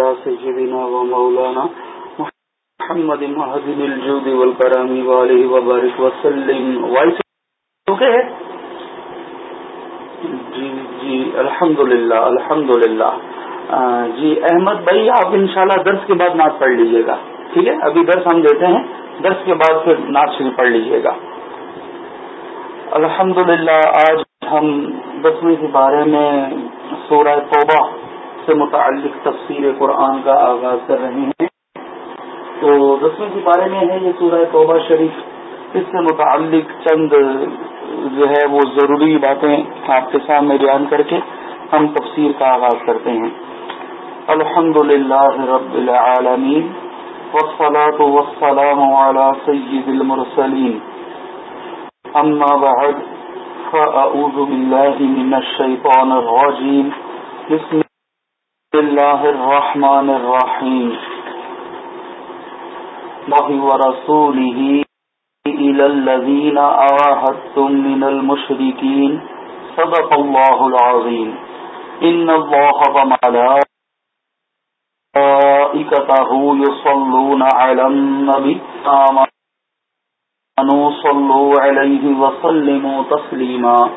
على سيدنا ومولانا محمد مهدن الجود والكرام وآله وبارك وسلم. وائس اوکے ہے؟ جی جی الحمد للہ الحمد للہ جی احمد بھائی، آپ انشاءاللہ درس کے بعد نعت پڑھ لیجیے گا، ٹھیک ہے؟ ابھی درس ہم دیتے ہیں، درس کے بعد پھر نعت شریف پڑھ لیجیے گا۔ الحمد آج ہم دسویں کے بارے میں سورہ توبہ سے متعلق تفسیر قرآن کا آغاز کر رہے ہیں۔ تو دسویں کے بارے میں ہے یہ سورہ توبہ شریف۔ اس سے متعلق چند جو ہے وہ ضروری باتیں آپ کے سامنے بیان کر کے ہم تفسیر کا آغاز کرتے ہیں۔ الحمد للہ رب العالمین والصلاة والسلام على سید المرسلین۔ أما بعد فأعوذ بالله من الشيطان الرجيم بسم الله الرحمن الرحيم. الله ورسوله إلى الذين آهدتم من المشركين. صدق الله العظيم. إن الله وملائكته يصلون على النبي. آمين صلوا عليه وسلموا تسليما.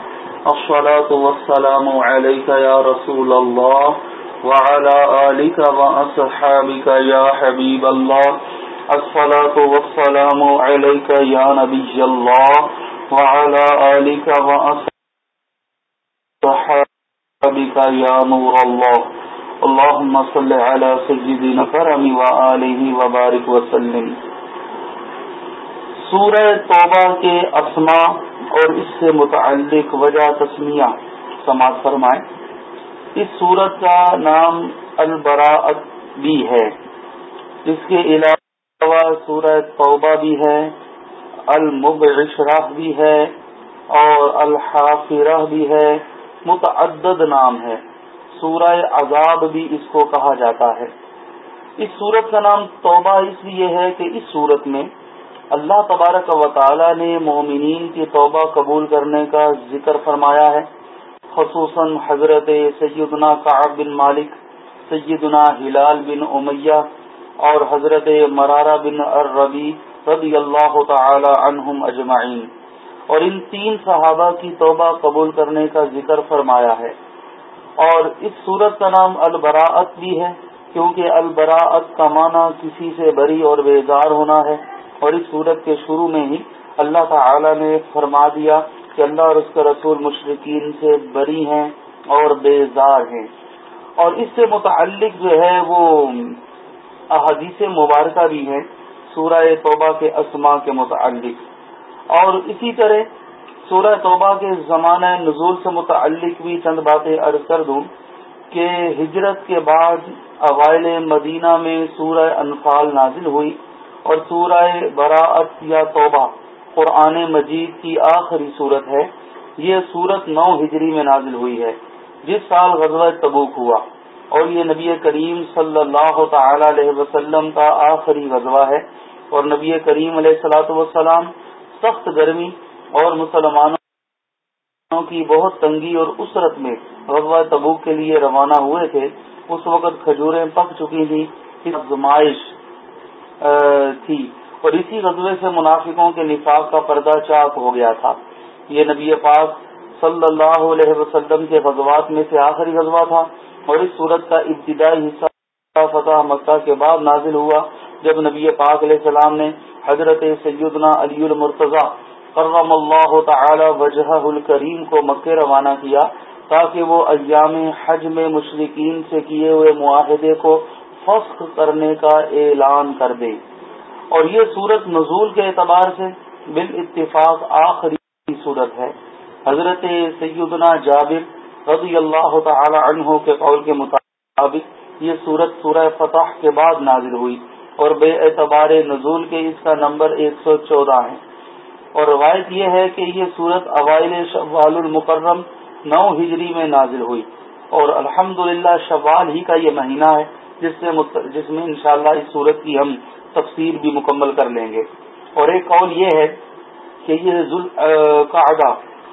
الصلاة والسلام عليك يا رسول الله. وعلى آلك وأصحابك يا حبيب الله. الصلاة والسلام عليك يا نبي الله. وعلى آلك وأصحابك يا نور الله. اللهم صل على سيدنا فرم وآله وبارك وسلم. سورہ توبہ کے اسما اور اس سے متعلق وجہ تسمیہ سماعت فرمائے اس سورت کا نام البراعت بھی ہے۔ اس کے علاوہ سورہ توبہ بھی ہے المبشرہ بھی ہے اور الحافرہ بھی ہے۔ متعدد نام ہے۔ سورہ عذاب بھی اس کو کہا جاتا ہے۔ اس سورت کا نام توبہ اس لیے ہے کہ اس سورت میں اللہ تبارک و تعالی نے مومنین کی توبہ قبول کرنے کا ذکر فرمایا ہے۔ خصوصاً حضرت سیدنا کعب بن مالک، سیدنا ہلال بن امیہ اور حضرت مرارہ بن الربی رضی اللہ تعالی عنہم اجمعین۔ اور ان تین صحابہ کی توبہ قبول کرنے کا ذکر فرمایا ہے۔ اور اس صورت کا نام البراعت بھی ہے، کیونکہ البراعت کا معنی کسی سے بری اور بیزار ہونا ہے۔ اور اس صورت کے شروع میں ہی اللہ تعالی نے فرما دیا کہ اللہ اور اس کے رسول مشرقین سے بری ہیں اور بیزار ہیں۔ اور اس سے متعلق جو ہے وہ احادیث مبارکہ بھی ہیں، سورہ توبہ کے اسما کے متعلق۔ اور اسی طرح سورہ توبہ کے زمانہ نزول سے متعلق بھی چند باتیں عرض کر دوں کہ ہجرت کے بعد اوائل مدینہ میں سورہ انفال نازل ہوئی اور سورہ براعت یا توبہ قرآن مجید کی آخری صورت ہے۔ یہ صورت نو ہجری میں نازل ہوئی ہے۔ جس سال غزوہ تبوک ہوا۔ اور یہ نبی کریم صلی اللہ تعالی علیہ وسلم کا آخری غزوہ ہے۔ اور نبی کریم علیہ السلاۃ وسلام سخت گرمی اور مسلمانوں کی بہت تنگی اور اسرت میں غزوہ تبوک کے لیے روانہ ہوئے تھے۔ اس وقت کھجوریں پک چکی تھی زمائش تھی۔ اور اسی غزبے سے منافقوں کے نفاق کا پردہ چاک ہو گیا تھا۔ یہ نبی پاک صلی اللہ علیہ وسلم کے غزوات میں سے آخری غزوہ تھا اور اس صورت کا ابتدائی حصہ فتح مکہ کے بعد نازل ہوا، جب نبی پاک علیہ السلام نے حضرت سیدنا علی المرتضی کرم اللہ تعالی وجہ الکریم کو مکے روانہ کیا تاکہ وہ ایام حج میں مشرقین سے کیے ہوئے معاہدے کو فسخ کرنے کا اعلان کر دے۔ اور یہ صورت نزول کے اعتبار سے بال اتفاق آخری صورت ہے۔ حضرت سیدنا جابر رضی اللہ تعالی عنہ کے قول کے مطابق یہ صورت سورہ فتح کے بعد نازل ہوئی اور بے اعتبار نزول کے اس کا نمبر ایک سو چودہ ہے۔ اور روایت یہ ہے کہ یہ صورت اوائل شوال المکرم نو ہجری میں نازل ہوئی اور الحمدللہ شوال ہی کا یہ مہینہ ہے، جس سے جس میں انشاءاللہ اس صورت کی ہم تفسیر بھی مکمل کر لیں گے۔ اور ایک قول یہ ہے کہ یہ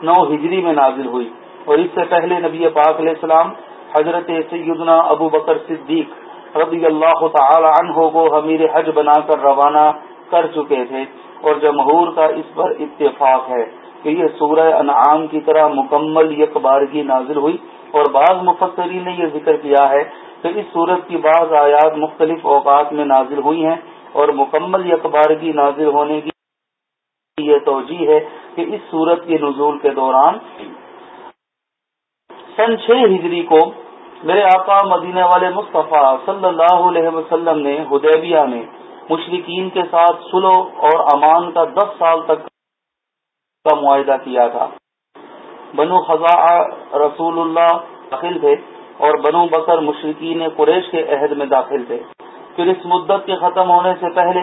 نو ہجری میں نازل ہوئی اور اس سے پہلے نبی پاک علیہ السلام حضرت سیدنا ابو بکر صدیق رضی اللہ تعالی عنہ کو حمیر حج بنا کر روانہ کر چکے تھے۔ اور جمہور کا اس پر اتفاق ہے کہ یہ سورہ انعام کی طرح مکمل یک بارگی نازل ہوئی اور بعض مفسرین نے یہ ذکر کیا ہے کہ اس صورت کی بعض آیات مختلف اوقات میں نازل ہوئی ہیں۔ اور مکمل یکبارگی نازل ہونے کی یہ توجہ ہے کہ اس صورت کے نزول کے دوران سن چھ ہجری کو میرے آقا مدینہ والے مصطفیٰ صلی اللہ علیہ وسلم نے ہدیبیہ میں مشرقین کے ساتھ سلو اور امان کا دس سال تک کا معاہدہ کیا تھا۔ بنو خزا رسول اللہ داخل تھے اور بنو بکر مشرقین قریش کے عہد میں داخل تھے۔ پھر اس مدت کے ختم ہونے سے پہلے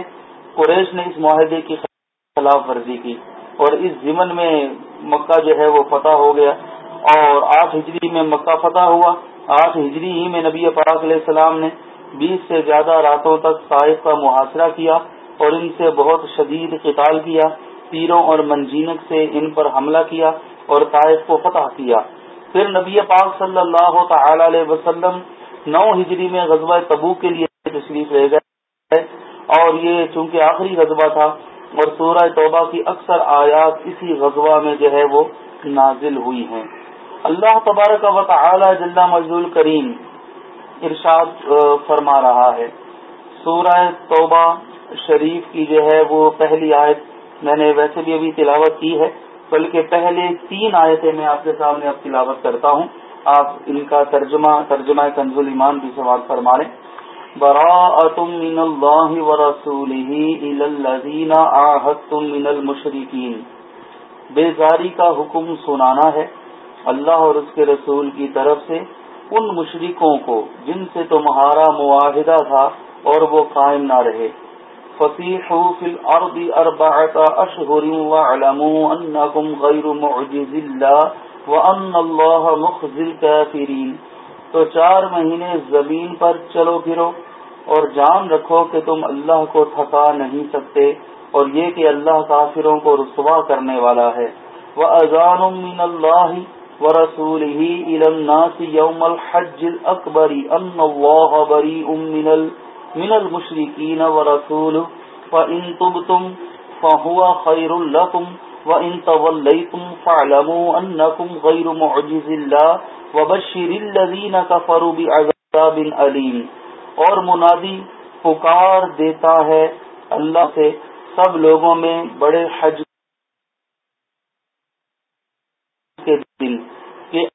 قریش نے اس معاہدے کی خلاف ورزی کی اور اس ضمن میں مکہ جو ہے وہ فتح ہو گیا اور آٹھ ہجری میں مکہ فتح ہوا۔ آٹھ ہجری ہی میں نبی پاک علیہ السلام نے بیس سے زیادہ راتوں تک طائف کا محاصرہ کیا اور ان سے بہت شدید قتال کیا۔ تیروں اور منجینک سے ان پر حملہ کیا اور طائف کو فتح کیا۔ پھر نبی پاک صلی اللہ تعالی علیہ وسلم نو ہجری میں غزوہ تبو کے لیے تشریف لے گئے اور یہ چونکہ آخری غزوہ تھا اور سورہ توبہ کی اکثر آیات اسی غزوہ میں جو ہے وہ نازل ہوئی ہیں۔ اللہ تبارک و تعالی جل مجدول کریم ارشاد فرما رہا ہے۔ سورہ توبہ شریف کی جو ہے وہ پہلی آیت میں نے ویسے بھی ابھی تلاوت کی ہے، بلکہ پہلے تین آیتیں میں آپ کے سامنے اب تلاوت کرتا ہوں۔ آپ ان کا ترجمہ ترجمہ کنز ایمان بھی سوال فرما لیں۔ براءة من الله ورسوله إلى الذين عاهدتم من المشركين. بیزاری کا حکم سنانا ہے اللہ اور اس کے رسول کی طرف سے ان مشرکوں کو جن سے تمہارا معاہدہ تھا اور وہ قائم نہ رہے. فصیحوا فی الارض اربعة اشہر وعلموا انکم غیر معجز اللہ وان اللہ مخزی الكافرین تو چار مہینے زمین پر چلو پھرو اور جان رکھو کہ تم اللہ کو تھکا نہیں سکتے اور یہ کہ اللہ کافروں کو رسوا کرنے والا ہے۔ وہ اذان من اللہ و رسول ہی یوم الحج اکبری ان بری من من المشرقین و رسول فإن تبتم فهو خير لكم وإن توليتم فاعلموا أنكم غير معجز الله وبشر الذين كفروا بعذاب أليم۔ اور منادی پکار دیتا ہے اللہ سے، سب لوگوں میں بڑے حج کے دن کہ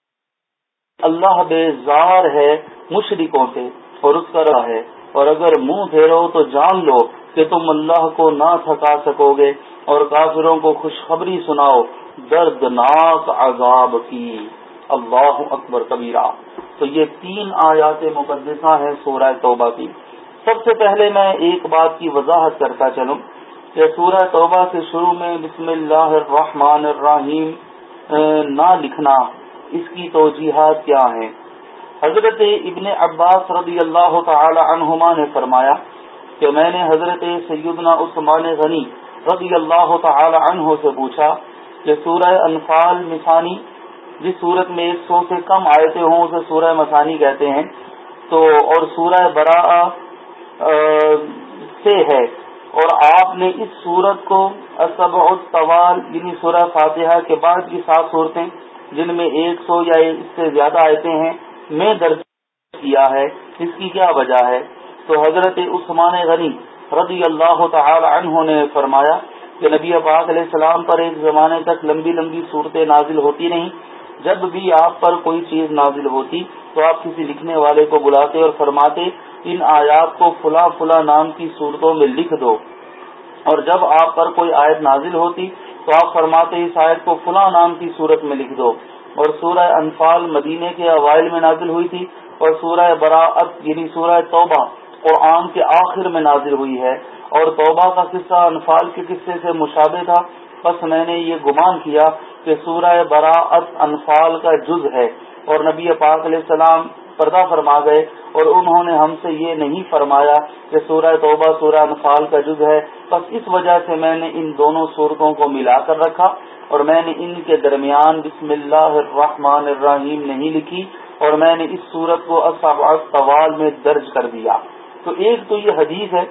اللہ بے زار ہے مشرقوں سے اور اس کا رہا ہے۔ اور اگر منہ پھیرو تو جان لو کہ تم اللہ کو نہ تھکا سکو گے اور کافروں کو خوشخبری سناؤ، دردناک عذاب کی۔ اللہ اکبر کبیرہ۔ تو یہ تین آیات مقدسہ ہیں سورہ توبہ کی۔ سب سے پہلے میں ایک بات کی وضاحت کرتا چلوں کہ سورہ توبہ سے شروع میں بسم اللہ الرحمن الرحیم نہ لکھنا، اس کی توجیحات کیا ہیں؟ حضرت ابن عباس رضی اللہ تعالی عنہما نے فرمایا کہ میں نے حضرت سیدنا عثمان غنی رضی اللہ تعالی عنہ سے پوچھا کہ سورہ انفال مثانی، جس صورت میں ایک سو سے کم آیتیں ہوں، اسے سورہ مسانی کہتے ہیں، تو اور سورہ برا سے ہے۔ اور آپ نے اس صورت کو اسب طوال یعنی سورہ فاتحہ کے بعد کی سات صورتیں، جن میں ایک سو یا اس سے زیادہ آیتیں ہیں میں درج کیا ہے، اس کی کیا وجہ ہے؟ تو حضرت عثمان غنی رضی اللہ تعالی عنہ نے فرمایا کہ نبی پاک علیہ السلام پر ایک زمانے تک لمبی لمبی صورتیں نازل ہوتی نہیں جب بھی آپ پر کوئی چیز نازل ہوتی تو آپ کسی لکھنے والے کو بلاتے اور فرماتے، ان آیات کو فلاں فلاں نام کی صورتوں میں لکھ دو۔ اور جب آپ پر کوئی آیت نازل ہوتی تو آپ فرماتے، اس آیت کو فلاں نام کی صورت میں لکھ دو۔ اور سورہ انفال مدینے کے اوائل میں نازل ہوئی تھی اور سورہ براعت یعنی سورہ توبہ قرآن کے آخر میں نازل ہوئی ہے اور توبہ کا قصہ انفال کے قصے سے مشابہ تھا۔ بس میں نے یہ گمان کیا کہ سورہ براعت انفال کا جز ہے اور نبی پاک علیہ السلام پردہ فرما گئے اور انہوں نے ہم سے یہ نہیں فرمایا کہ سورہ توبہ، سورہ انفال کا جز ہے۔ بس اس وجہ سے میں نے ان دونوں صورتوں کو ملا کر رکھا اور میں نے ان کے درمیان بسم اللہ الرحمن الرحیم نہیں لکھی اور میں نے اس صورت کو طوال میں درج کر دیا۔ تو ایک تو یہ حدیث ہے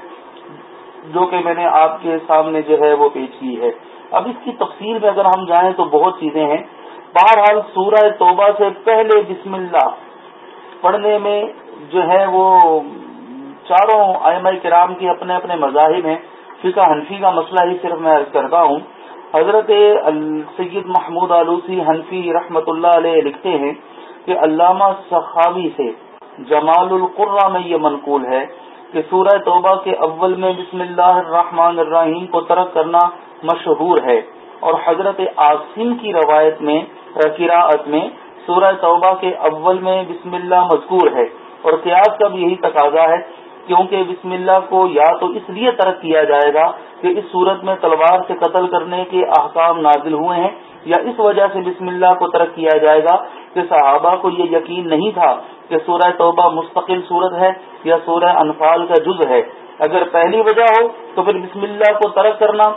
جو کہ میں نے آپ کے سامنے جو ہے وہ پیش کی ہے۔ اب اس کی تفصیل میں اگر ہم جائیں تو بہت چیزیں ہیں۔ بہرحال سورہ توبہ سے پہلے بسم اللہ پڑھنے میں جو ہے وہ چاروں آئمہ کرام کی اپنے اپنے مذاہب ہیں۔ فقہ حنفی کا مسئلہ ہی صرف میں عرض کرتا ہوں۔ حضرت سید محمود آلوسی حنفی رحمت اللہ علیہ لکھتے ہیں کہ علامہ صحابی سے جمال القرہ میں یہ منقول ہے کہ سورہ توبہ کے اول میں بسم اللہ الرحمن الرحیم کو ترک کرنا مشہور ہے اور حضرت عاصم کی روایت میں، قراءت میں سورہ توبہ کے اول میں بسم اللہ مذکور ہے اور قیاس کا بھی یہی تقاضا ہے، کیونکہ بسم اللہ کو یا تو اس لیے ترک کیا جائے گا کہ اس صورت میں تلوار سے قتل کرنے کے احکام نازل ہوئے ہیں یا اس وجہ سے بسم اللہ کو ترک کیا جائے گا کہ صحابہ کو یہ یقین نہیں تھا کہ سورہ توبہ مستقل صورت ہے یا سورہ انفال کا جز ہے۔ اگر پہلی وجہ ہو تو پھر بسم اللہ کو ترک کرنا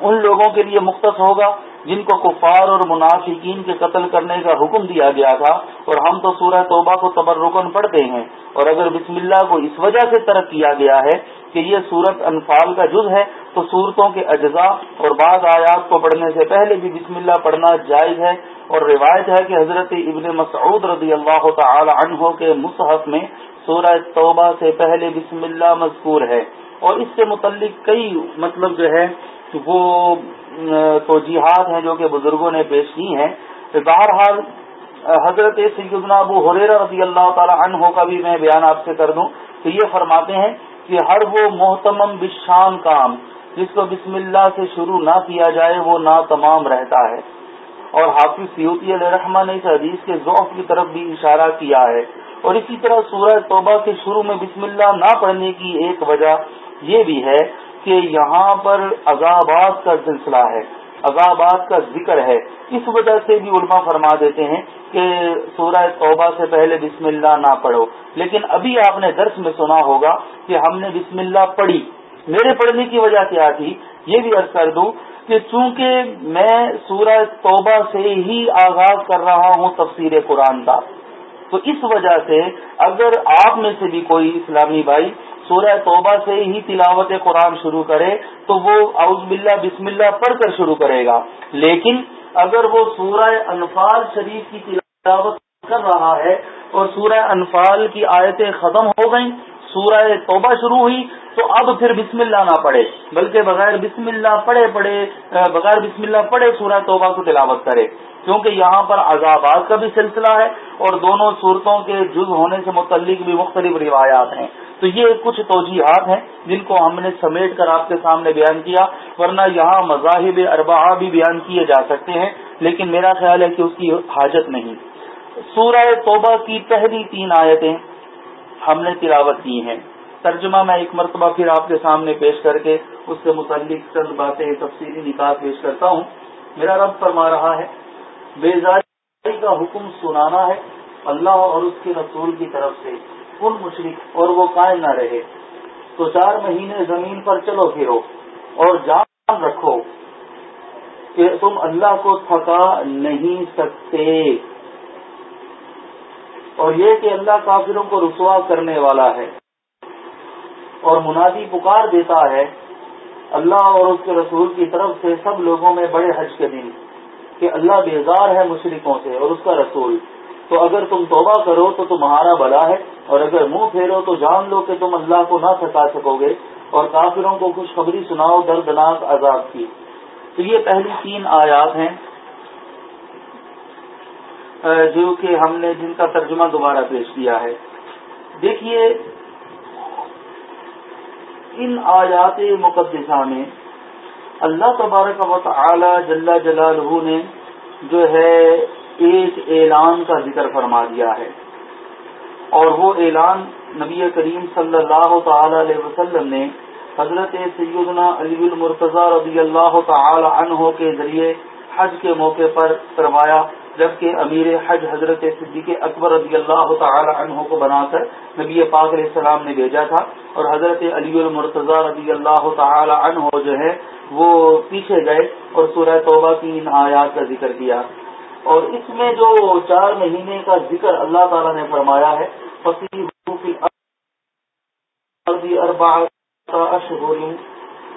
ان لوگوں کے لیے مختص ہوگا۔ جن کو کفار اور منافقین کے قتل کرنے کا حکم دیا گیا تھا، اور ہم تو سورہ توبہ کو تبرکن پڑھتے ہیں۔ اور اگر بسم اللہ کو اس وجہ سے ترک کیا گیا ہے کہ یہ سورت انفال کا جز ہے، تو صورتوں کے اجزاء اور بعض آیات کو پڑھنے سے پہلے بھی بسم اللہ پڑھنا جائز ہے۔ اور روایت ہے کہ حضرت ابن مسعود رضی اللہ تعالی عنہ کے مصحف میں سورہ توبہ سے پہلے بسم اللہ مذکور ہے۔ اور اس سے متعلق کئی مطلب جو ہے، وہ توجیحات ہیں جو کہ بزرگوں نے پیش کی ہیں۔ بہرحال حضرت سیدنا ابو حریر رضی اللہ تعالی عنہ کا بھی میں بیان آپ سے کر دوں تو یہ فرماتے ہیں کہ ہر وہ محتمم بشان کام، جس کو بسم اللہ سے شروع نہ کیا جائے، وہ نہ تمام رہتا ہے۔ اور حافظ سیوتی علیہ رحمٰ نے اس حدیث کے ذوق کی طرف بھی اشارہ کیا ہے۔ اور اسی طرح سورہ توبہ کے شروع میں بسم اللہ نہ پڑھنے کی ایک وجہ یہ بھی ہے کہ یہاں پر عذابات کا سلسلہ ہے، عذابات کا ذکر ہے۔ اس وجہ سے بھی علماء فرما دیتے ہیں کہ سورہ توبہ سے پہلے بسم اللہ نہ پڑھو۔ لیکن ابھی آپ نے درس میں سنا ہوگا کہ ہم نے بسم اللہ پڑھی۔ میرے پڑھنے کی وجہ کیا تھی؟ یہ بھی عرض کر دوں کہ چونکہ میں سورہ توبہ سے ہی آغاز کر رہا ہوں تفسیر قرآن کا، تو اس وجہ سے اگر آپ میں سے بھی کوئی اسلامی بھائی سورہ توبہ سے ہی تلاوت قرآن شروع کرے تو وہ اعوذ باللہ بسم اللہ پڑھ کر شروع کرے گا۔ لیکن اگر وہ سورہ انفال شریف کی تلاوت کر رہا ہے اور سورہ انفال کی آیتیں ختم ہو گئیں، سورہ توبہ شروع ہوئی، تو اب پھر بسم اللہ نہ پڑھے۔ بلکہ بغیر بسم اللہ پڑھے پڑھے بغیر بسم اللہ پڑھے سورہ توبہ کو تلاوت کرے۔ کیونکہ یہاں پر عذابات کا بھی سلسلہ ہے اور دونوں صورتوں کے جز ہونے سے متعلق بھی مختلف روایات ہیں۔ تو یہ کچھ توجیحات ہیں جن کو ہم نے سمیٹ کر آپ کے سامنے بیان کیا، ورنہ یہاں مذاہب اربعہ بھی بیان کیے جا سکتے ہیں، لیکن میرا خیال ہے کہ اس کی حاجت نہیں۔ سورہ توبہ کی پہلی تین آیتیں ہم نے تلاوت کی ہیں۔ ترجمہ میں ایک مرتبہ پھر آپ کے سامنے پیش کر کے اس سے متعلق چند باتیں تفصیلی نکاح پیش کرتا ہوں۔ میرا رب فرما رہا ہے، بیزاری کا حکم سنانا ہے اللہ اور اس کے رسول کی طرف سے۔ ان مشرق اور وہ قائم نہ رہے۔ تو چار مہینے زمین پر چلو پھرو اور جان رکھو کہ تم اللہ کو تھکا نہیں سکتے۔ اور یہ کہ اللہ کافروں کو رسوا کرنے والا ہے اور منادی پکار دیتا ہے اللہ اور اس کے رسول کی طرف سے سب لوگوں میں بڑے حج کے دن کہ اللہ بیزار ہے مشرقوں سے اور اس کا رسول۔ تو اگر تم توبہ کرو تو تمہارا بلا ہے، اور اگر منہ پھیرو تو جان لو کہ تم اللہ کو نہ تھکا سکو گے، اور کافروں کو خوشخبری سناؤ، دردناک عذاب کی۔ تو یہ پہلی تین آیات ہیں جو کہ ہم نے جن کا ترجمہ دوبارہ پیش کیا ہے۔ دیکھیے، ان آیات مقدسہ میں اللہ تبارک و تعالی جل جلالہ نے جو ہے ایک اعلان کا ذکر فرما دیا ہے۔ اور وہ اعلان نبی کریم صلی اللہ تعالی علیہ وسلم نے حضرت سیدنا علی المرتضی رضی اللہ تعالی عنہ کے ذریعے حج کے موقع پر کروایا جبکہ امیر حج حضرت صدیق اکبر رضی اللہ تعالی عنہ کو بنا کر نبی پاک علیہ السلام نے بھیجا تھا۔ اور حضرت علی المرتضی رضی اللہ تعالی عنہ جو ہے، وہ پیچھے گئے اور سورہ توبہ کی ان آیات کا ذکر کیا۔ اور اس میں جو چار مہینے کا ذکر اللہ تعالیٰ نے فرمایا ہے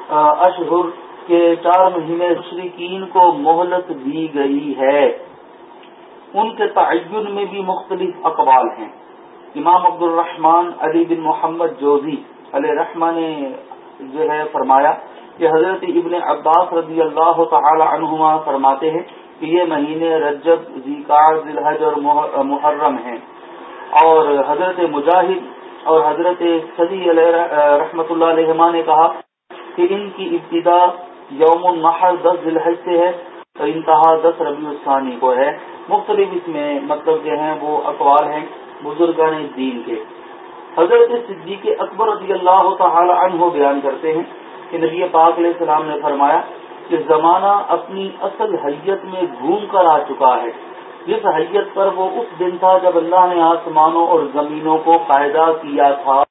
اشہر کے چار مہینے مشرقین کو مہلت دی گئی ہے۔ ان کے تعین میں بھی مختلف اقوال ہیں۔ امام عبد الرحمان علی بن محمد جوزی علیہ رحمان نے جو ہے فرمایا کہ حضرت ابن عباس رضی اللہ تعالی عنہما فرماتے ہیں کہ یہ مہینے رجب ذیقار ذلحج اور محرم ہیں۔ اور حضرت مجاہد اور حضرت صدی علیہ رحمۃ اللہ علیہ نے کہا کہ ان کی ابتدا یوم النحر، دس ذلحج سے ہے اور انتہا دس ربیع الثانی کو ہے۔ مختلف اس میں مطلب جو ہیں وہ اقوال ہیں بزرگان دین کے۔ حضرت صدیق اکبر رضی اللہ تعالی عنہ بیان کرتے ہیں کہ نبی پاک علیہ السلام نے فرمایا کہ زمانہ اپنی اصل حیت میں گھوم کر آ چکا ہے۔ جس حیت پر وہ اس دن تھا جب اللہ نے آسمانوں اور زمینوں کو پیدا کیا تھا۔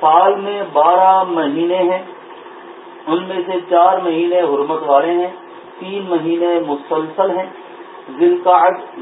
سال میں بارہ مہینے ہیں۔ ان میں سے چار مہینے حرمت والے ہیں۔ تین مہینے مسلسل ہیں۔ ذیل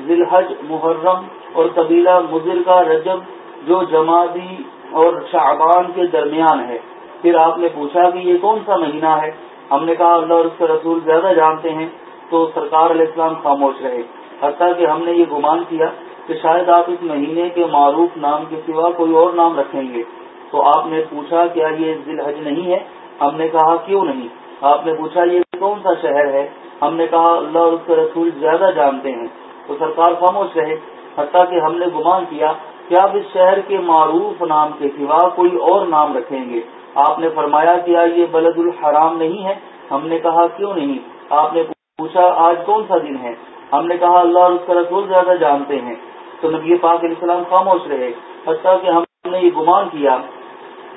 ذلحج محرم اور قبیلہ مضر کا رجب جو جماعتی اور شعبان کے درمیان ہے۔ پھر آپ نے پوچھا کہ یہ کون سا مہینہ ہے؟ ہم نے کہا اللہ اور اس کے رسول زیادہ جانتے ہیں تو سرکار علیہ السلام خاموش رہے۔ حتیٰ کہ ہم نے یہ گمان کیا کہ شاید آپ اس مہینے کے معروف نام کے سوا کوئی اور نام رکھیں گے۔ تو آپ نے پوچھا، کیا یہ ذیل حج نہیں ہے؟ ہم نے کہا، کیوں نہیں؟ آپ نے پوچھا، یہ کون سا شہر ہے؟ ہم نے کہا، اللہ اور اس کے رسول زیادہ جانتے ہیں۔ تو سرکار خاموش رہے۔ حتیٰ کہ ہم نے گمان کیا کہ آپ اس شہر کے معروف نام کے سوا کوئی اور نام رکھیں گے؟ آپ نے فرمایا کیا یہ بلد الحرام نہیں ہے۔ ہم نے کہا کیوں نہیں؟ آپ نے پوچھا، آج کون سا دن ہے؟ ہم نے کہا، اللہ اور اس کا رسول زیادہ جانتے ہیں۔ تو نبی پاک علیہ السلام خاموش رہے۔ حتیٰ کہ ہم نے یہ گمان کیا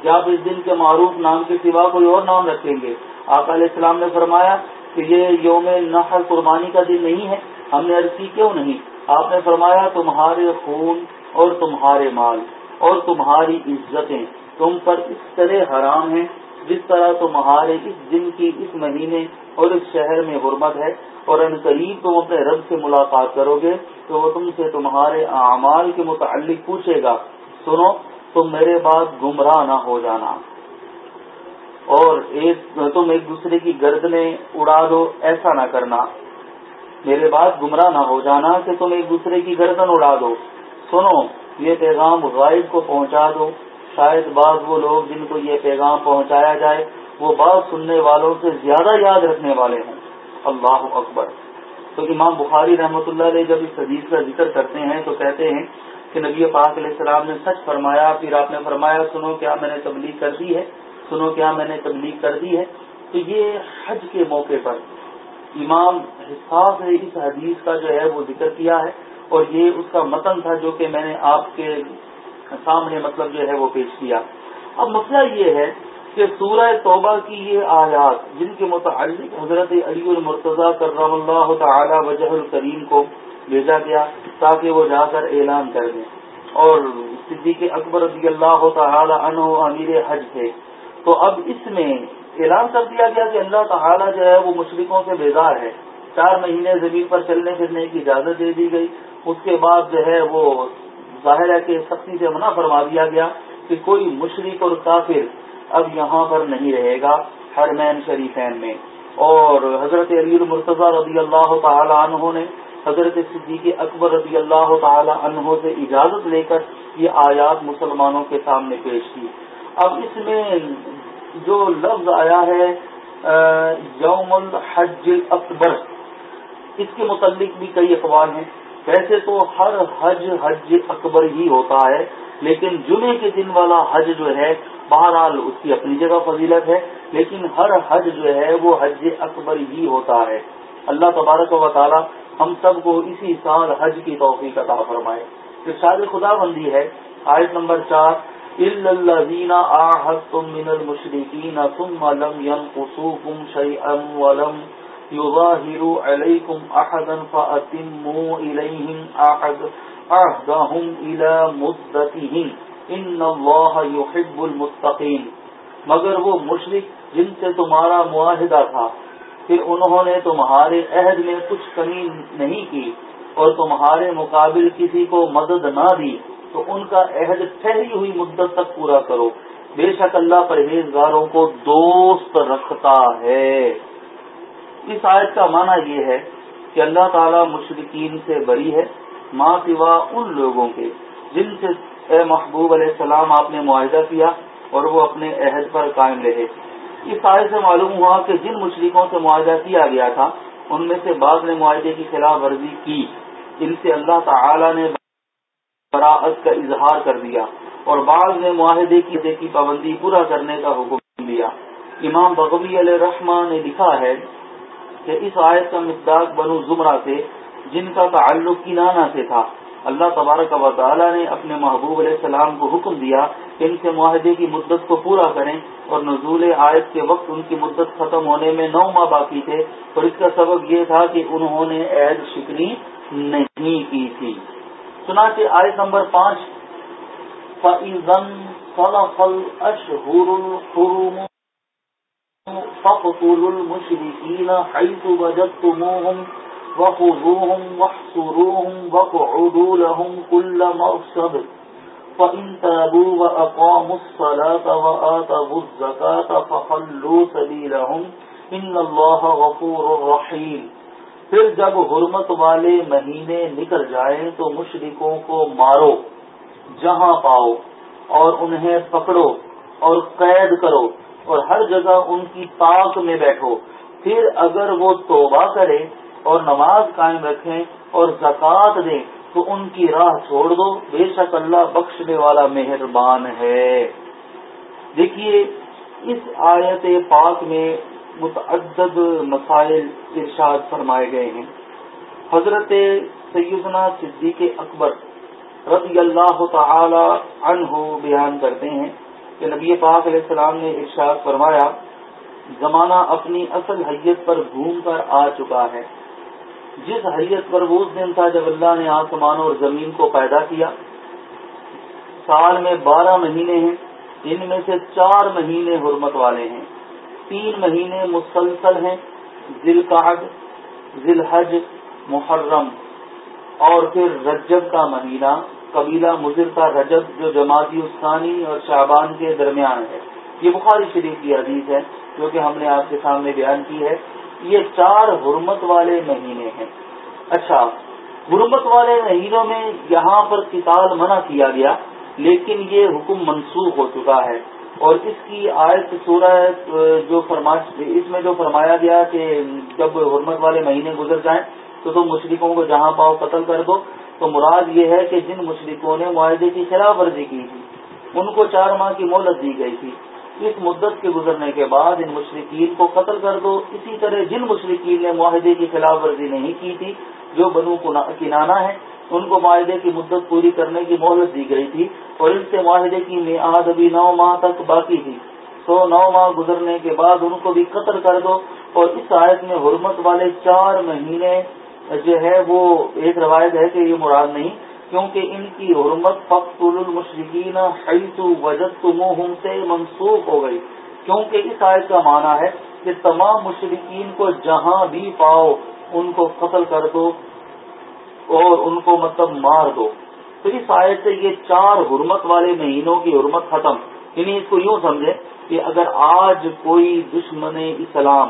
کہ آپ اس دن کے معروف نام کے سوا کوئی اور نام رکھیں گے۔ آقا علیہ السلام نے فرمایا کہ یہ یوم نحر قربانی کا دن نہیں ہے۔ ہم نے عرضی کیوں نہیں؟ آپ نے فرمایا، تمہارے خون اور تمہارے مال اور تمہاری عزتیں تم پر اس طرح حرام ہیں جس طرح تمہارے اس دن کی اس مہینے اور اس شہر میں حرمت ہے۔ اور ان قریب تم اپنے رب سے ملاقات کرو گے، تو وہ تم سے تمہارے اعمال کے متعلق پوچھے گا۔ سنو، تم میرے بعد گمراہ نہ ہو جانا۔ اور ایک تم ایک دوسرے کی گردنیں اڑا دو، ایسا نہ کرنا۔ میرے بعد گمراہ نہ ہو جانا کہ تم ایک دوسرے کی گردن اڑا دو۔ سنو، یہ پیغام غائب کو پہنچا دو۔ شاید بعض وہ لوگ جن کو یہ پیغام پہنچایا جائے، وہ بات سننے والوں سے زیادہ یاد رکھنے والے ہیں اللہ اکبر۔ تو امام بخاری رحمۃ اللہ علیہ جب اس حدیث کا ذکر کرتے ہیں تو کہتے ہیں کہ نبی پاک علیہ السلام نے سچ فرمایا، پھر آپ نے فرمایا، سنو کیا میں نے تبلیغ کر دی ہے، سنو کیا میں نے تبلیغ کر دی ہے۔ تو یہ حج کے موقع پر امام حساس نے اس حدیث کا جو ہے وہ ذکر کیا ہے، اور یہ اس کا متن تھا جو کہ میں نے آپ کے سامنے مطلب جو ہے وہ پیش کیا۔ اب مسئلہ یہ ہے کہ سورہ توبہ کی یہ آیات جن کے متعلق حضرت علی المرتضی کرم اللہ تعالی وجہ الکریم کو بھیجا گیا تاکہ وہ جا کر اعلان کر دیں۔ اور صدیق اکبر رضی اللہ تعالی عنہ امیر حج تھے۔ تو اب اس میں اعلان کر دیا گیا کہ اللہ تعالی جو ہے وہ مشرقوں سے بیدار ہے۔ چار مہینے زمین پر چلنے پھرنے کی اجازت دے دی گئی۔ اس کے بعد جو ہے وہ ظاہر ہے کہ سختی سے منع فرما دیا گیا کہ کوئی مشرق اور کافر اب یہاں پر نہیں رہے گا ہر مین شریفین میں۔ اور حضرت علی المرتضی رضی اللہ تعالی عنہ نے حضرت صدیق اکبر رضی اللہ تعالی عنہ سے اجازت لے کر یہ آیات مسلمانوں کے سامنے پیش کی۔ اب اس میں جو لفظ آیا ہے یوم الحج اکبر اس کے متعلق بھی کئی اخبار ہیں۔ ویسے تو ہر حج حج اکبر ہی ہوتا ہے، لیکن جمعے کے دن والا حج جو ہے، بہرحال اس کی اپنی جگہ فضیلت ہے، لیکن ہر حج جو ہے، وہ حج اکبر ہی ہوتا ہے۔ اللہ تبارک و تعالی ہم سب کو اسی سال حج کی توفیق عطا فرمائے۔ پھر شاد خدا بندی ہے، آیت نمبر چار الزین آحتم من المشرقین ثم لم ينقصوكم شيئا ولم يظاهروا عليكم أحدا فأتموا إليهم أحد إلى مدتهم إن الله يحب المتقين. مگر وہ مشرق جن سے تمہارا معاہدہ تھا، پھر انہوں نے تمہارے عہد میں کچھ کمی نہیں کی اور تمہارے مقابل کسی کو مدد نہ دی، تو ان کا عہد ٹھہری ہوئی مدت تک پورا کرو۔ بے شک اللہ پرہیزگاروں کو دوست رکھتا ہے۔ اس آیت کا معنی یہ ہے کہ اللہ تعالی مشرقین سے بری ہے ماں سوا ان لوگوں کے، جن سے اے محبوب علیہ السلام آپ نے معاہدہ کیا اور وہ اپنے عہد پر قائم رہے۔ اس آیت سے معلوم ہوا کہ جن مشرقوں سے معاہدہ کیا گیا تھا، ان میں سے بعض نے معاہدے کی خلاف ورزی کی ان سے اللہ تعالی نے براعت کا اظہار کر دیا اور بعض نے معاہدے کی پابندی پورا کرنے کا حکم دیا۔ امام بغوی علیہ رحمان نے لکھا ہے کہ اس آیت کا مقدار بنو زمرہ سے، جن کا تعلق کنانا سے تھا۔ اللہ تبارک و تعالی نے اپنے محبوب علیہ السلام کو حکم دیا کہ ان کے معاہدے کی مدت کو پورا کریں اور نزول آیت کے وقت ان کی مدت ختم ہونے میں نو ماہ باقی تھے۔ اور اس کا سبب یہ تھا کہ انہوں نے عید شکنی نہیں کی تھی۔ سنا آیت نمبر پانچ فاقتلوا المشركين حيث وجدتموهم وخذوهم واحصروهم وقعدوا لهم كل مرصد فإن تابوا وأقاموا الصلاة وآتوا الزكاة فخلوا سبيلهم. إن الله غفور رحيم. پھر جب حرمت والے مہینے نکل جائیں تو مشرکوں کو مارو، جہاں پاؤ، اور انہیں پکڑو اور قید کرو۔ اور ہر جگہ ان کی طاق میں بیٹھو۔ پھر اگر وہ توبہ کرے اور نماز قائم رکھیں اور زکوٰۃ دیں، تو ان کی راہ چھوڑ دو۔ بے شک اللہ بخشنے والا مہربان ہے۔ دیکھیے، اس آیت پاک میں متعدد مسائل ارشاد فرمائے گئے ہیں۔ حضرت سیدنا صدیق اکبر رضی اللہ تعالی عنہ بیان کرتے ہیں۔ کہ نبی پاک علیہ السلام نے ارشاد فرمایا، زمانہ اپنی اصل حیت پر گھوم کر آ چکا ہے۔ جس حیت پر وہ اس دن تھا جب اللہ نے آسمانوں اور زمین کو پیدا کیا۔ سال میں بارہ مہینے ہیں، ان میں سے چار مہینے حرمت والے ہیں۔ تین مہینے مسلسل ہیں ذیل ذیل حج محرم اور پھر رجب کا مہینہ۔ قبیلہ مضر کا رجب جو جماعتی اسانی اور شعبان کے درمیان ہے۔ یہ بخاری شریف کی حدیث ہے جو کہ ہم نے آپ کے سامنے بیان کی ہے۔ یہ چار حرمت والے مہینے ہیں۔ اچھا حرمت والے مہینوں میں یہاں پر کتاب منع کیا گیا، لیکن یہ حکم منسوخ ہو چکا ہے۔ اور اس کی آیت سورہ، جو فرما، اس میں جو فرمایا گیا کہ جب حرمت والے مہینے گزر جائیں، تو تم مشرقوں کو جہاں پاؤ قتل کر دو۔ تو مراد یہ ہے کہ جن مشرقوں نے معاہدے کی خلاف ورزی کی تھی، ان کو چار ماہ کی مہلت دی گئی تھی۔ اس مدت کے گزرنے کے بعد ان مشرقین کو قتل کر دو۔ اسی طرح جن مشرقین نے معاہدے کی خلاف ورزی نہیں کی تھی، جو بنو کنانا ہے ان کو معاہدے کی مدت پوری کرنے کی مہلت دی گئی تھی اور ان سے معاہدے کی میعاد ابھی نو ماہ تک باقی تھی۔ سو نو ماہ گزرنے کے بعد ان کو بھی قتل کر دو اور اس آیت میں حرمت والے چار مہینے جو ہے وہ ایک روایت ہے کہ یہ مراد نہیں، کیونکہ ان کی حرمت فخت المشرقین حیث وجد تمہم سے منسوخ ہو گئی۔ کیونکہ اس آیت کا معنی ہے کہ تمام مشرقین کو جہاں بھی پاؤ، ان کو قتل کر دو اور ان کو مطلب مار دو۔ تو اس آیت سے یہ چار حرمت والے مہینوں کی حرمت ختم۔ یعنی اس کو یوں سمجھے کہ اگر آج کوئی دشمن اسلام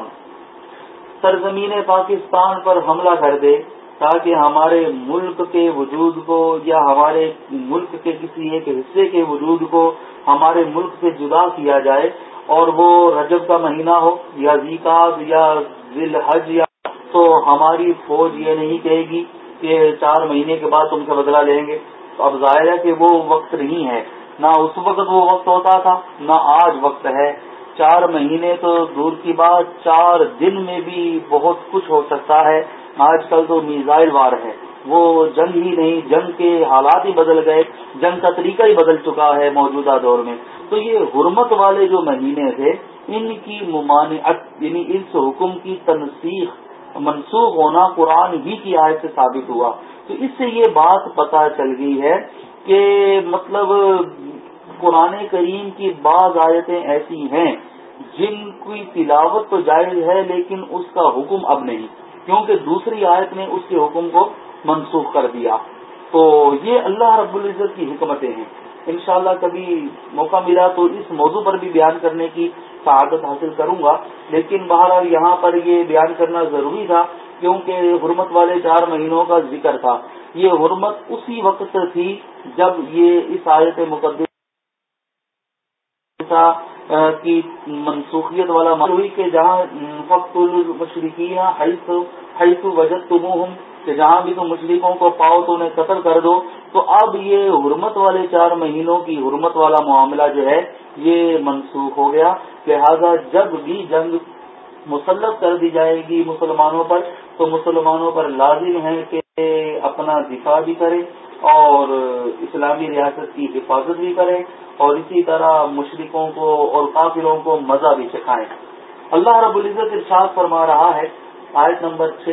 سرزمین پاکستان پر حملہ کر دے تاکہ ہمارے ملک کے وجود کو یا ہمارے ملک کے کسی ایک حصے کے وجود کو ہمارے ملک سے جدا کیا جائے اور وہ رجب کا مہینہ ہو یا زیکاب یا ذیل حج یا تو ہماری فوج یہ نہیں کہے گی کہ چار مہینے کے بعد تم سے بدلہ لیں گے۔ تو اب ظاہر ہے کہ وہ وقت نہیں ہے۔ نہ اس وقت وہ وقت ہوتا تھا، نہ آج وقت ہے۔ چار مہینے تو دور کی بات، چار دن میں بھی بہت کچھ ہو سکتا ہے۔ آج کل تو میزائل وار ہے۔ وہ جنگ ہی نہیں، جنگ کے حالات ہی بدل گئے۔ جنگ کا طریقہ ہی بدل چکا ہے موجودہ دور میں۔ تو یہ حرمت والے جو مہینے تھے، ان کی ممانعت یعنی اس حکم کی تنسیخ منسوخ ہونا قرآن ہی کی آئے سے ثابت ہوا۔ تو اس سے یہ بات پتہ چل گئی ہے کہ مطلب قرآن کریم کی بعض آیتیں ایسی ہیں جن کی تلاوت تو جائز ہے لیکن اس کا حکم اب نہیں، کیونکہ دوسری آیت نے اس کے حکم کو منسوخ کر دیا۔ تو یہ اللہ رب العزت کی حکمتیں ہیں۔ انشاءاللہ کبھی موقع ملا تو اس موضوع پر بھی بیان کرنے کی سعادت حاصل کروں گا۔ لیکن بہرحال یہاں پر یہ بیان کرنا ضروری تھا، کیونکہ حرمت والے چار مہینوں کا ذکر تھا۔ یہ حرمت اسی وقت تھی جب یہ اس آیت مقدس کی منسوخیت والا ہوئی کہ جہاں فخت المشرقین حیث وجد تم کہ جہاں بھی تم مشرقوں کو پاؤ تو انہیں قتل کر دو۔ تو اب یہ حرمت والے چار مہینوں کی حرمت والا معاملہ جو ہے، یہ منسوخ ہو گیا۔ لہذا جب بھی جنگ مسلط کر دی جائے گی مسلمانوں پر، تو مسلمانوں پر لازم ہے کہ اپنا دفاع بھی کرے۔ اور اسلامی ریاست کی حفاظت بھی کرے اور اسی طرح مشرقوں کو اور کافروں کو مزہ بھی چکھائیں۔ اللہ رب العزت ارشاد فرما رہا ہے، آیت نمبر چھ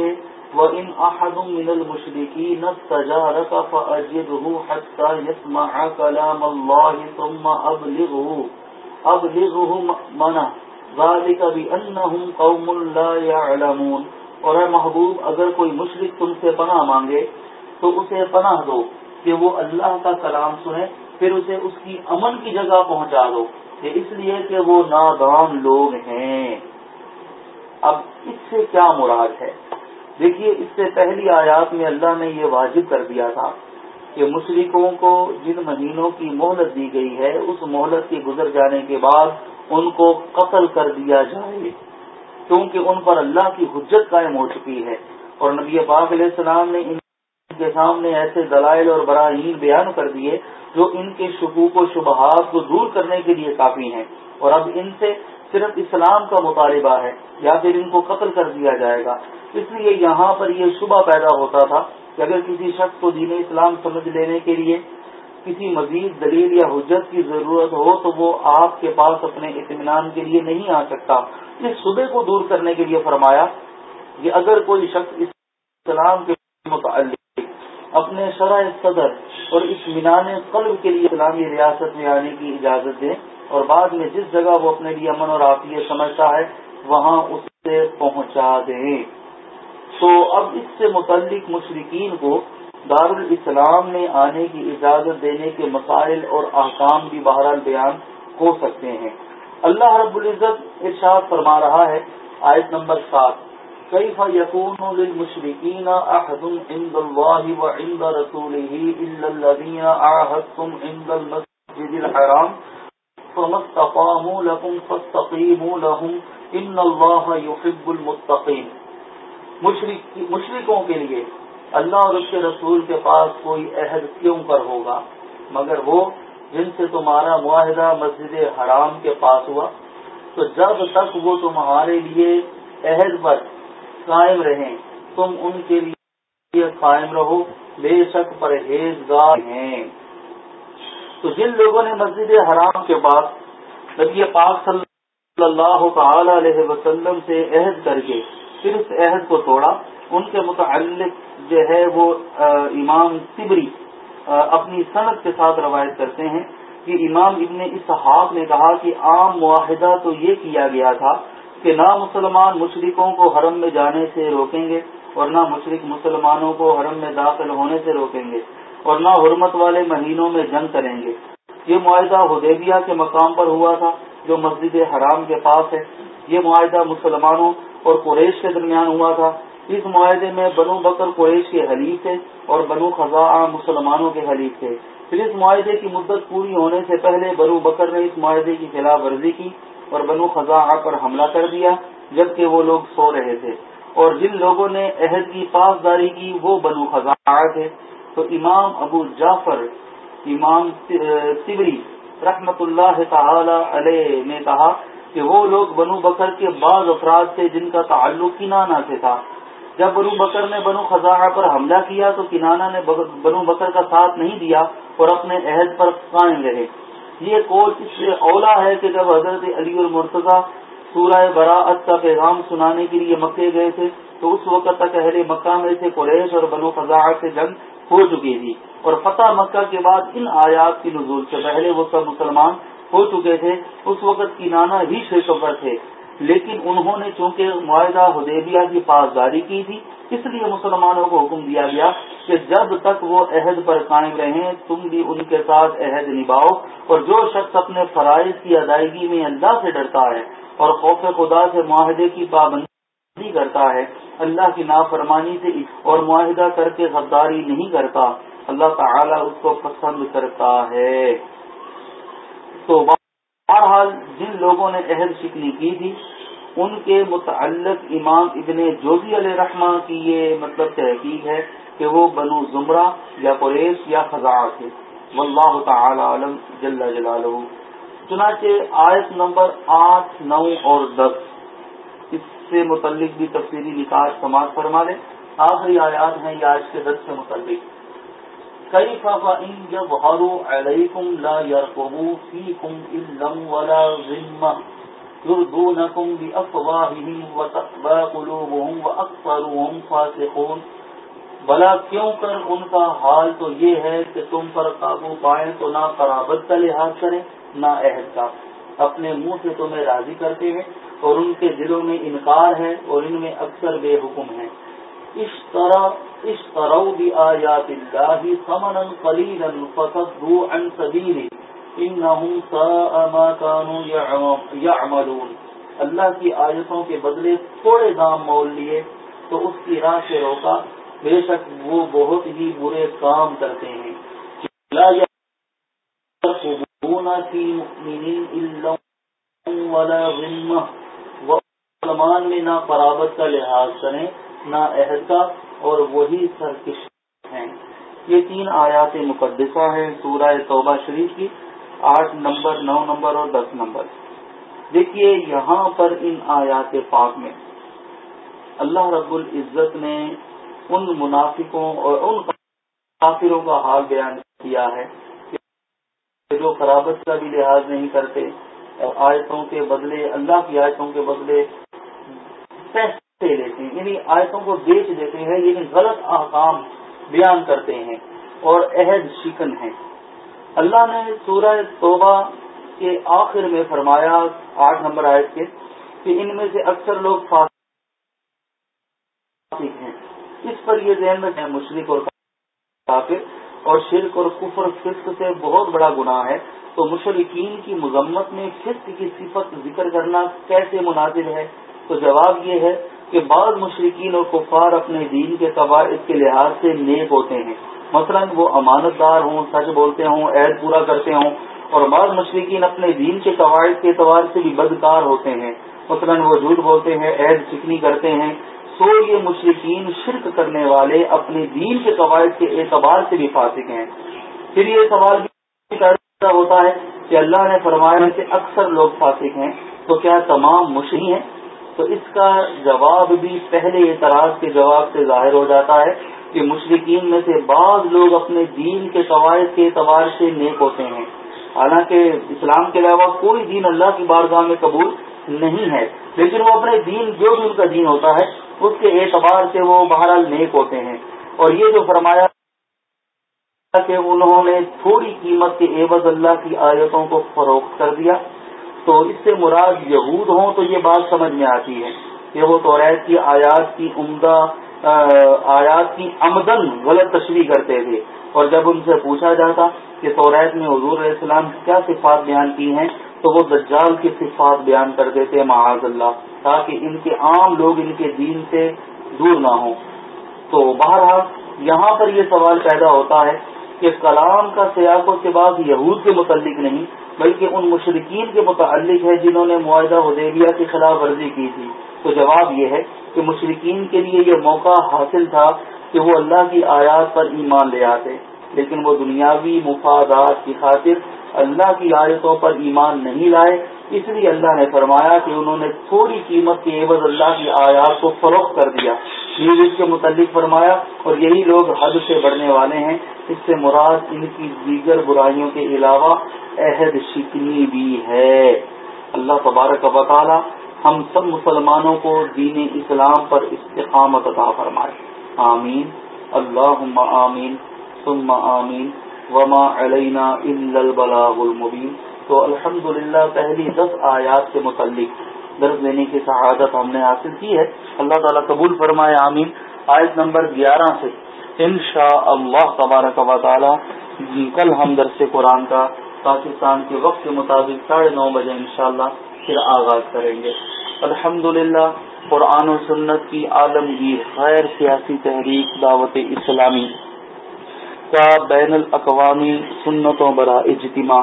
و ان وَإِنْ أَحَدٌ مِّنَ الْمُشْرِكِينَ اسْتَجَارَكَ فَأَجِرْهُ حَتَّى يَسْمَعَ كَلَامَ اللَّهِ ثُمَّ أَبْلِغْهُ۔ أَبْلِغْهُ مَنَهُ ذَلِكَ بِأَنَّهُمْ قَوْمٌ لَا يَعْلَمُونَ۔ اور اے محبوب، اگر کوئی مشرق تم سے پناہ مانگے، تو اسے پناہ دو۔ کہ وہ اللہ کا کلام سنے پھر اسے اس کی امن کی جگہ پہنچا دو۔ کہ اس لیے کہ وہ نادان لوگ ہیں۔ اب اس سے کیا مراد ہے؟ دیکھیے، اس سے پہلی آیات میں اللہ نے یہ واجب کر دیا تھا کہ مشرقوں کو جن مہینوں کی مہلت دی گئی ہے، اس مہلت کے گزر جانے کے بعد ان کو قتل کر دیا جائے۔ کیونکہ ان پر اللہ کی حجت قائم ہو چکی ہے۔ اور نبی پاک علیہ السلام نے ان کے سامنے ایسے دلائل اور براہین بیان کر دیے جو ان کے شکوک و شبہات کو دور کرنے کے لیے کافی ہیں۔ اور اب ان سے صرف اسلام کا مطالبہ ہے، یا پھر ان کو قتل کر دیا جائے گا۔ اس لیے یہاں پر یہ شبہ پیدا ہوتا تھا کہ اگر کسی شخص کو دین اسلام سمجھ لینے کے لیے کسی مزید دلیل یا حجت کی ضرورت ہو تو وہ آپ کے پاس اپنے اطمینان کے لیے نہیں آ سکتا۔ اس صبح کو دور کرنے کے لیے فرمایا کہ اگر کوئی شخص اسلام کے متعلق اپنے شرح صدر اور اطمینان قلب کے لیے اسلامی ریاست میں آنے کی اجازت دیں اور بعد میں جس جگہ وہ اپنے لیے امن اور عافیت سمجھتا ہے، وہاں اسے پہنچا دیں۔ تو اب اس سے متعلق مشرقین کو دارالاسلام میں آنے کی اجازت دینے کے مسائل اور احکام بھی بہرحال بیان ہو سکتے ہیں۔ اللہ رب العزت ارشاد فرما رہا ہے، آیت نمبر سات۔ كيف يكون للمشركين أحد عند الله وعند رسوله إلا الذين عاهدتم عند المسجد الحرام فما استقاموا لكم فاستقيموا لهم إن الله يحب المتقين. مشرقوں کے لیے اللہ اور اس کے رسول کے پاس کوئی عہد کیوں پر ہوگا؟ مگر وہ جن سے تمہارا معاہدہ مسجد حرام کے پاس ہوا، تو جب تک وہ تمہارے لیے عہد پر قائم رہیں۔ تم ان کے لیے قائم رہو۔ بے شک پرہیزگار ہیں۔ تو جن لوگوں نے مسجد حرام کے بعد نبی پاک صلی اللہ تعالی علیہ وسلم سے عہد کر کے پھر اس عہد کو توڑا، ان کے متعلق جو ہے وہ امام تبری اپنی صنعت کے ساتھ روایت کرتے ہیں کہ امام ابن اسحاق نے کہا کہ عام معاہدہ تو یہ کیا گیا تھا کہ نہ مسلمان مشرقوں کو حرم میں جانے سے روکیں گے اور نہ مشرق مسلمانوں کو حرم میں داخل ہونے سے روکیں گے اور نہ حرمت والے مہینوں میں جنگ کریں گے۔ یہ معاہدہ حدیبیہ کے مقام پر ہوا تھا جو مسجد حرام کے پاس ہے۔ یہ معاہدہ مسلمانوں اور قریش کے درمیان ہوا تھا۔ اس معاہدے میں بنو بکر قریش کے حلیف تھے اور بنو خزاں مسلمانوں کے حلیف تھے۔ پھر اس معاہدے کی مدت پوری ہونے سے پہلے بنو بکر نے اس معاہدے کی خلاف ورزی کی۔ اور بنو خزاں پر حملہ کر دیا جبکہ وہ لوگ سو رہے تھے۔ اور جن لوگوں نے عہد کی پاسداری کی وہ بنو خزاں تھے۔ تو امام ابو جعفر، امام تبری رحمت اللہ تعالی علیہ نے کہا کہ وہ لوگ بنو بکر کے بعض افراد تھے جن کا تعلق کنانا سے تھا۔ جب بنو بکر نے بنو خزاں پر حملہ کیا تو کنانا نے بنو بکر کا ساتھ نہیں دیا اور اپنے عہد پر قائم رہے۔ یہ قول اس لیے اولا ہے کہ جب حضرت علی المرتضی سورہ براعت کا پیغام سنانے کے لیے مکے گئے تھے، تو اس وقت تک اہل مکہ میں سے قریش اور بنو فضاحت سے جنگ ہو چکی تھی۔ اور فتح مکہ کے بعد ان آیات کی نزول سے پہلے وہ سب مسلمان ہو چکے تھے۔ اس وقت کی نانا ہی پر تھے۔ لیکن انہوں نے چونکہ معاہدہ حدیبیہ کی پاسداری کی تھی، اس لیے مسلمانوں کو حکم دیا گیا کہ جب تک وہ عہد پر قائم رہیں، تم بھی ان کے ساتھ عہد نبھاؤ اور جو شخص اپنے فرائض کی ادائیگی میں اللہ سے ڈرتا ہے اور خوف خدا سے معاہدے کی پابندی کرتا ہے، اللہ کی نافرمانی سے اور معاہدہ کر کے غداری نہیں کرتا، اللہ تعالیٰ اس کو پسند کرتا ہے۔ تو بہرحال جن لوگوں نے عہد شکنی کی تھی، ان کے متعلق امام ابن جوزی علیہ رحمٰ کی یہ مطلب تحقیق ہے کہ وہ بنو زمرہ یا قریش یا خزاں تھے۔ واللہ تعالی علم جل جلالہ۔ چنانچہ آیت نمبر آٹھ، نو اور دس۔ اس سے متعلق بھی تفصیلی نکاح سماعت فرما لیں۔ آخری آیات ہیں یہ آج کے درس سے متعلق۔ كيف فإن يظهروا عليكم لا يرقبوا فيكم إلا ولا ذمة يردونكم بأفواههم وتأبى قلوبهم وأكثرهم فاسقون بلا کیوں کر ان کا حال تو یہ ہے کہ تم پر قابو پائیں تو نہ قرابت کا لحاظ کریں، نہ عہد کا۔ اپنے منہ سے تمہیں راضی کرتے ہیں اور ان کے دلوں میں انکار ہے اور ان میں اکثر بے حکم ہیں۔ اس طرح اشتروا بآيات الله ثمنا قليلا فصدوا عن سبيله. انهم ساء ما كانوا يعملون. اللہ کی آیتوں کے بدلے تھوڑے دام مول لیے تو اس کی راہ سے روکا، بے شک وہ بہت ہی برے کام کرتے ہیں۔ لا يرقبون في مؤمن الا ولا ذمه مسلمان میں نہ قرابت کا لحاظ کریں، نہ عہد کا اور وہی سرکش ہیں۔ یہ تین آیات مقدسہ ہیں سورہ توبہ شریف کی، آٹھ نمبر، نو نمبر اور دس نمبر۔ دیکھیے یہاں پر ان آیات پاک میں اللہ رب العزت نے ان منافقوں اور ان کافروں کا حال بیان کیا ہے کہ جو خرابت کا بھی لحاظ نہیں کرتے اور آیتوں کے بدلے، اللہ کی آیتوں کے بدلے لیتے ہیں یعنی آیتوں کو بیچ دیتے ہیں یعنی غلط احکام بیان کرتے ہیں اور عہد شکن ہیں۔ اللہ نے سورہ توبہ کے آخر میں فرمایا، آٹھ نمبر آیت کے، کہ ان میں سے اکثر لوگ فاسق ہیں۔ اس پر یہ ذہن میں مشرق اور کافر، اور شرک اور کفر فسق سے بہت بڑا گناہ ہے۔ تو مشرقین کی مذمت میں فسق کی صفت ذکر کرنا کیسے مناسب ہے؟ تو جواب یہ ہے کہ بعض مشرقین اور کفار اپنے دین کے قواعد کے لحاظ سے نیک ہوتے ہیں۔ مثلا وہ امانت دار ہوں، سچ بولتے ہوں، عید پورا کرتے ہوں اور بعض مشرقین اپنے دین کے قواعد کے اعتبار سے بھی بدکار ہوتے ہیں۔ مثلا وہ جھوٹ بولتے ہیں، عید چکنی کرتے ہیں۔ سو یہ مشرقین شرک کرنے والے اپنے دین کے قواعد کے اعتبار سے بھی فاسق ہیں۔ پھر یہ سوال بھی ہوتا ہے کہ اللہ نے فرمایا کہ اکثر لوگ فاسق ہیں، تو کیا تمام مشری ہیں؟ تو اس کا جواب بھی پہلے اعتراض کے جواب سے ظاہر ہو جاتا ہے کہ مشرقین میں سے بعض لوگ اپنے دین کے قواعد کے اعتبار سے نیک ہوتے ہیں۔ حالانکہ اسلام کے علاوہ کوئی دین اللہ کی بارگاہ میں قبول نہیں ہے، لیکن وہ اپنے دین جو بھی ان کا دین ہوتا ہے، اس کے اعتبار سے وہ بہرحال نیک ہوتے ہیں۔ اور یہ جو فرمایا کہ انہوں نے تھوڑی قیمت کے عوض اللہ کی آیتوں کو فروخت کر دیا تو اس سے مراد یہود ہوں تو یہ بات سمجھ میں آتی ہے کہ وہ توریت کی آیات کی عمدہ آیات کی آمدن غلط تشریح کرتے تھے۔ اور جب ان سے پوچھا جاتا کہ توریت میں حضور علیہ السلام کیا صفات بیان کی ہیں، تو وہ دجال کی صفات بیان کر دیتے معاذ اللہ، تاکہ ان کے عام لوگ ان کے دین سے دور نہ ہوں۔ تو بہرحال یہاں پر یہ سوال پیدا ہوتا ہے کہ کلام کا سیاق و سباق یہود کے متعلق نہیں بلکہ ان مشرقین کے متعلق ہے جنہوں نے معاہدہ حدیبیہ کی خلاف ورزی کی تھی۔ تو جواب یہ ہے کہ مشرقین کے لیے یہ موقع حاصل تھا کہ وہ اللہ کی آیات پر ایمان لے آتے، لیکن وہ دنیاوی مفادات کی خاطر اللہ کی آیتوں پر ایمان نہیں لائے اس لیے اللہ نے فرمایا کہ انہوں نے تھوڑی قیمت کے عوض اللہ کی آیات کو فروخت کر دیا۔ نیز اس کے متعلق فرمایا، اور یہی لوگ حد سے بڑھنے والے ہیں۔ اس سے مراد ان کی دیگر برائیوں کے علاوہ عہد شکنی بھی ہے۔ اللہ تبارک و تعالی ہم سب مسلمانوں کو دین اسلام پر استقامت عطا فرمائے۔ آمین۔ اللہ آمین۔ ثم آمین۔ وما علینا الا البلاغ المبین۔ تو الحمدللہ پہلی دس آیات کے متعلق درد لینے کی شہادت ہم نے حاصل کی ہے۔ اللہ تعالیٰ قبول فرمائے، آمین۔ آیت نمبر گیارہ سے ان شاء اللہ تبارک و تعالی کل ہم درس قرآن کا پاکستان کے وقت کے مطابق ساڑھے نو بجے انشاءاللہ پھر آغاز کریں گے۔ الحمد قرآن و سنت کی عالمگیر غیر سیاسی تحریک دعوت اسلامی کا بین الاقوامی سنتوں برا اجتماع۔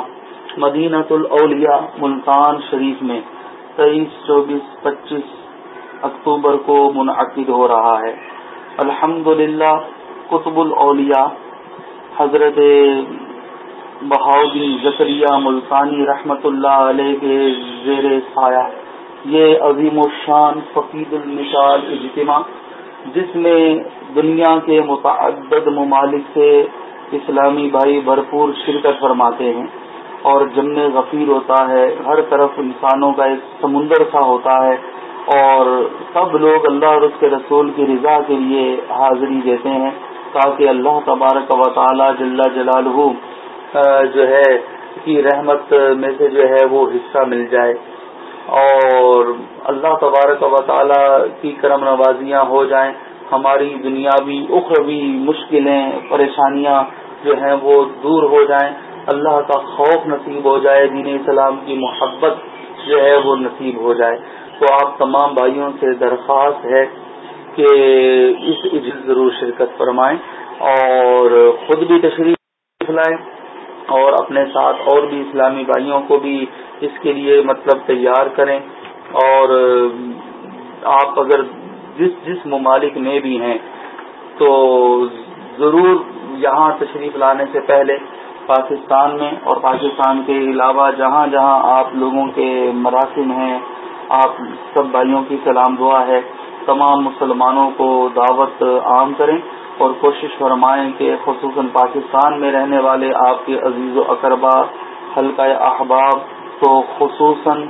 مدینہ الاولیاء ملتان شریف میں تیئیس چوبیس، پچیس اکتوبر کو منعقد ہو رہا ہے۔ الحمد للہ قطب الاولیاء، حضرت بہاؤدین زکریہ ملتانی رحمت اللہ علیہ کے زیر سایہ، یہ عظیم الشان فقید المثال اجتماع، جس میں دنیا کے متعدد ممالک سے اسلامی بھائی بھرپور شرکت فرماتے ہیں۔ اور جمن غفیر ہوتا ہے، ہر طرف انسانوں کا ایک سمندر سا ہوتا ہے اور سب لوگ اللہ اور اس کے رسول کی رضا کے لیے حاضری دیتے ہیں تاکہ اللہ تبارک و تعالی جل جلال جو ہے، کی رحمت میں سے جو ہے وہ حصہ مل جائے۔ اور اللہ تبارک و تعالی کی کرم نوازیاں ہو جائیں۔ ہماری دنیاوی اخروی مشکلیں، پریشانیاں جو ہیں وہ دور ہو جائیں۔ اللہ کا خوف نصیب ہو جائے، دین اسلام کی محبت جو ہے وہ نصیب ہو جائے۔ تو آپ تمام بھائیوں سے درخواست ہے کہ اس عجل ضرور شرکت فرمائیں اور خود بھی تشریف لائیں اور اپنے ساتھ اور بھی اسلامی بھائیوں کو بھی اس کے لیے مطلب تیار کریں۔ اور آپ اگر جس جس ممالک میں بھی ہیں تو ضرور یہاں تشریف لانے سے پہلے پاکستان میں اور پاکستان کے علاوہ جہاں جہاں آپ لوگوں کے مراسم ہیں، آپ سب بھائیوں کی سلام دعا ہے۔ تمام مسلمانوں کو دعوت عام کریں اور کوشش فرمائیں کہ خصوصاً پاکستان میں رہنے والے آپ کے عزیز و اقربا، حلقہ احباب تو خصوصاً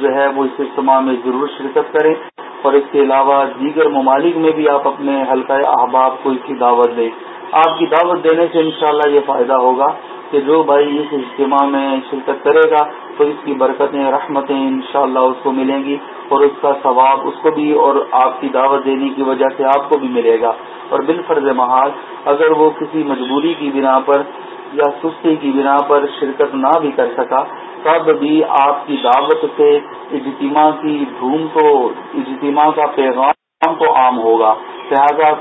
جو ہے وہ اس اجتماع میں ضرور شرکت کریں۔ اور اس کے علاوہ دیگر ممالک میں بھی آپ اپنے حلقہ احباب کو اس کی دعوت دیں۔ آپ کی دعوت دینے سے انشاءاللہ یہ فائدہ ہوگا کہ جو بھائی اس اجتماع میں شرکت کرے گا، تو اس کی برکتیں، رحمتیں انشاءاللہ اس کو ملیں گی اور اس کا ثواب اس کو بھی اور آپ کی دعوت دینے کی وجہ سے آپ کو بھی ملے گا۔ اور بالفرض محال، اگر وہ کسی مجبوری کی بنا پر یا سستی کی بنا پر شرکت نہ بھی کر سکا، تب بھی آپ کی دعوت سے اجتماع کی دھوم تو اجتماع کا پیغام تو عام ہوگا۔ لہذا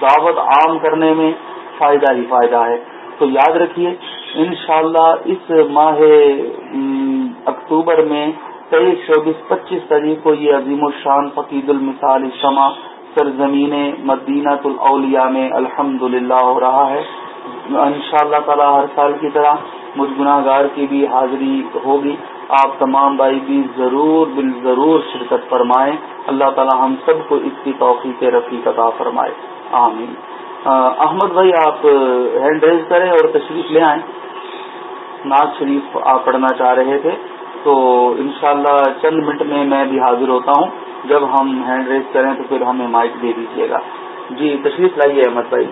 دعوت عام کرنے میں فائدہ ہی فائدہ ہے۔ تو یاد رکھیے، انشاءاللہ اس ماہ اکتوبر میں تیئیس چوبیس، پچیس تاریخ کو یہ عظیم الشان فقید المثال اجتماع سرزمین مدینہ الاولیاء میں الحمد ہو رہا ہے۔ ان شاء اللہ تعالیٰ ہر سال کی طرح مجھ گناہ گار کی بھی حاضری ہوگی۔ آپ تمام بھائی بھی ضرور بال ضرور شرکت فرمائیں۔ اللہ تعالیٰ ہم سب کو اس کی توفیق رفیق عطا فرمائے۔ آمین۔ احمد بھائی، آپ ہینڈ ریز کریں اور تشریف لے آئیں۔ ناز شریف آپ پڑھنا چاہ رہے تھے۔ تو انشاءاللہ چند منٹ میں میں بھی حاضر ہوتا ہوں۔ جب ہم ہینڈ ریز کریں تو پھر ہمیں مائک دے دیجیے گا۔ جی تشریف لائیے احمد بھائی۔